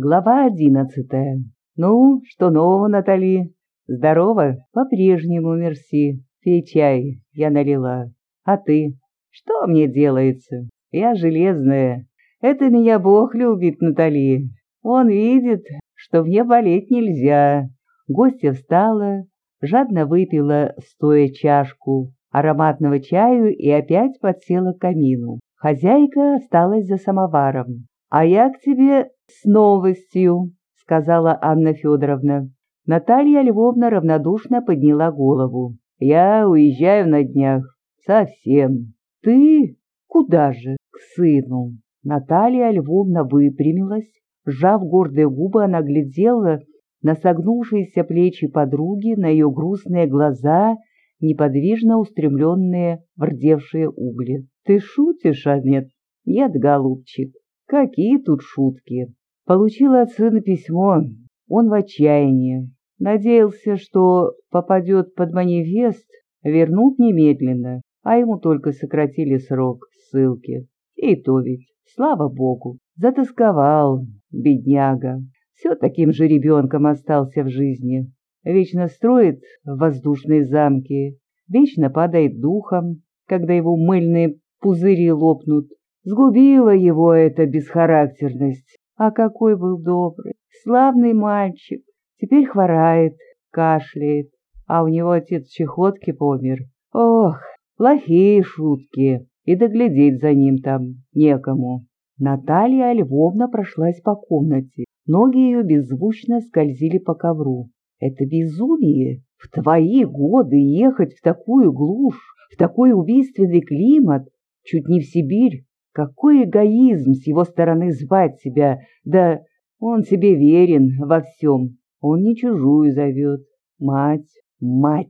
Глава одиннадцатая. «Ну, что нового, Натали?» «Здорово?» «По-прежнему, мерси. Пей чай, я налила. А ты?» «Что мне делается? Я железная. Это меня Бог любит, Натали. Он видит, что мне болеть нельзя». Гостья встала, жадно выпила, стоя чашку, ароматного чаю и опять подсела к камину. Хозяйка осталась за самоваром. «А я к тебе с новостью», — сказала Анна Федоровна. Наталья Львовна равнодушно подняла голову. «Я уезжаю на днях. Совсем. Ты? Куда же? К сыну». Наталья Львовна выпрямилась. Сжав гордые губы, она глядела на согнувшиеся плечи подруги, на ее грустные глаза, неподвижно устремленные в рдевшие угли. «Ты шутишь, а нет?» «Нет, голубчик, какие тут шутки?» Получила от сына письмо. Он в отчаянии. Надеялся, что попадет под манифест, вернут немедленно, а ему только сократили срок ссылки. И то ведь, слава богу, затасковал, бедняга. Все таким же ребенком остался в жизни. Вечно строит воздушные замки, вечно падает духом, когда его мыльные пузыри лопнут. Сгубила его эта бесхарактерность. А какой был добрый, славный мальчик. Теперь хворает, кашляет, а у него отец чехотки помер. Ох, плохие шутки, и доглядеть за ним там некому. Наталья Львовна прошлась по комнате. Ноги ее беззвучно скользили по ковру. Это безумие! В твои годы ехать в такую глушь, в такой убийственный климат, чуть не в Сибирь, какой эгоизм с его стороны звать себя, да он себе верен во всем, он не чужую зовет. Мать, мать!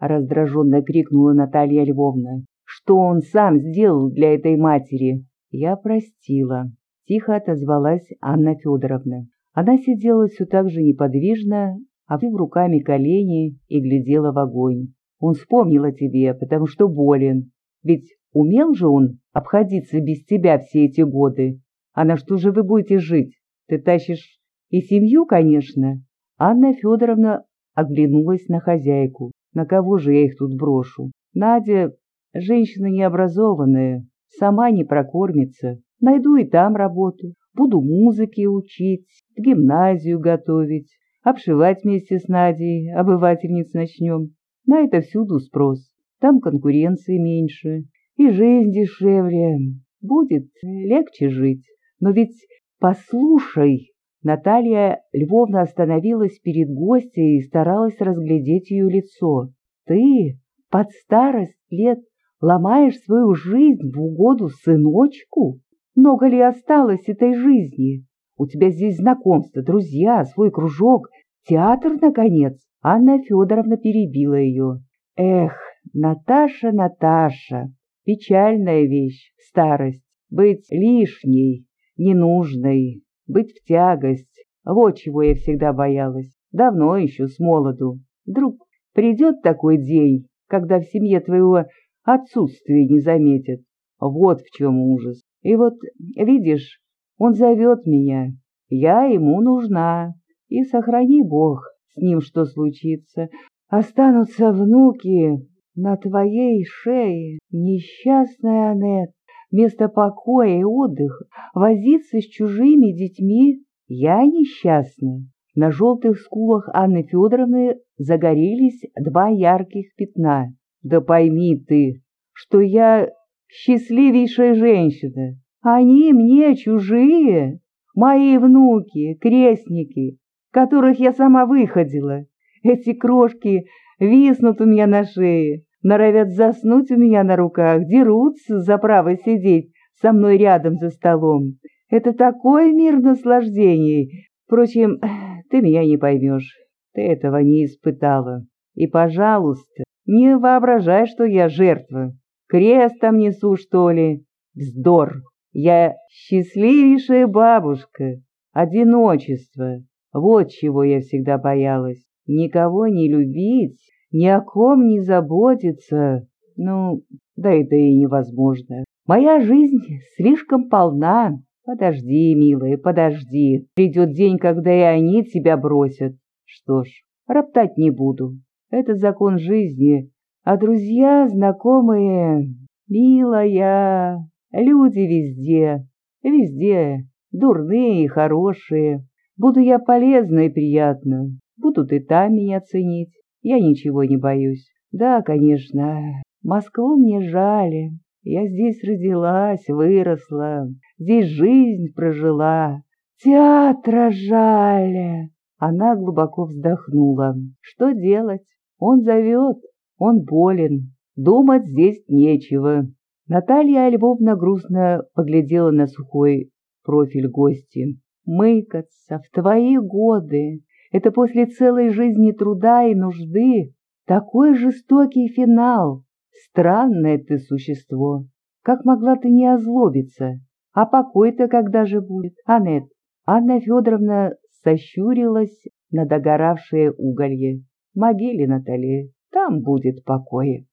Раздраженно крикнула Наталья Львовна. Что он сам сделал для этой матери? Я простила. Тихо отозвалась Анна Федоровна. Она сидела все так же неподвижно, обвив руками колени и глядела в огонь. Он вспомнил о тебе, потому что болен. Ведь Умел же он обходиться без тебя все эти годы. А на что же вы будете жить? Ты тащишь и семью, конечно. Анна Федоровна оглянулась на хозяйку. На кого же я их тут брошу? Надя, женщина необразованная, сама не прокормится. Найду и там работу. Буду музыке учить, в гимназию готовить, обшивать вместе с Надей, обывательниц начнем. На это всюду спрос. Там конкуренции меньше, и жизнь дешевле, будет легче жить. Но ведь послушай, Наталья Львовна остановилась перед гостьей и старалась разглядеть ее лицо. Ты под старость лет ломаешь свою жизнь в угоду сыночку? Много ли осталось этой жизни? У тебя здесь знакомства, друзья, свой кружок, театр, наконец. Анна Федоровна перебила ее. Эх, Наташа, Наташа, Печальная вещь — старость. Быть лишней, ненужной, быть в тягость. Вот чего я всегда боялась. Давно еще, с молоду. Вдруг придет такой день, когда в семье твоего отсутствия не заметят. Вот в чем ужас. И вот, видишь, он зовет меня. Я ему нужна. И сохрани Бог, с ним что случится. Останутся внуки, на твоей шее, несчастная Анет, вместо покоя и отдыха, возиться с чужими детьми я несчастная. На желтых скулах Анны Федоровны загорелись два ярких пятна. Да пойми ты, что я счастливейшая женщина. Они мне чужие, мои внуки, крестники, которых я сама выходила. Эти крошки виснут у меня на шее, норовят заснуть у меня на руках, дерутся за право сидеть со мной рядом за столом. Это такой мир наслаждений. Впрочем, ты меня не поймешь, ты этого не испытала. И, пожалуйста, не воображай, что я жертва. Крест там несу, что ли? Вздор! Я счастливейшая бабушка. Одиночество. Вот чего я всегда боялась никого не любить, ни о ком не заботиться, ну, да это и невозможно. Моя жизнь слишком полна, Подожди, милая, подожди. Придет день, когда и они тебя бросят. Что ж, роптать не буду. Это закон жизни. А друзья, знакомые, милая, люди везде, везде, дурные и хорошие. Буду я полезна и приятна. Будут и там меня ценить. Я ничего не боюсь. Да, конечно, Москву мне жаль. Я здесь родилась, выросла, здесь жизнь прожила. Театра жаль. Она глубоко вздохнула. Что делать? Он зовет, он болен. Думать здесь нечего. Наталья Львовна грустно поглядела на сухой профиль гости. «Мыкаться в твои годы — это после целой жизни труда и нужды такой жестокий финал. Странное ты существо. Как могла ты не озлобиться? А покой-то когда же будет, Анет? Анна Федоровна сощурилась на догоравшее уголье. Могиле Натали, там будет покой.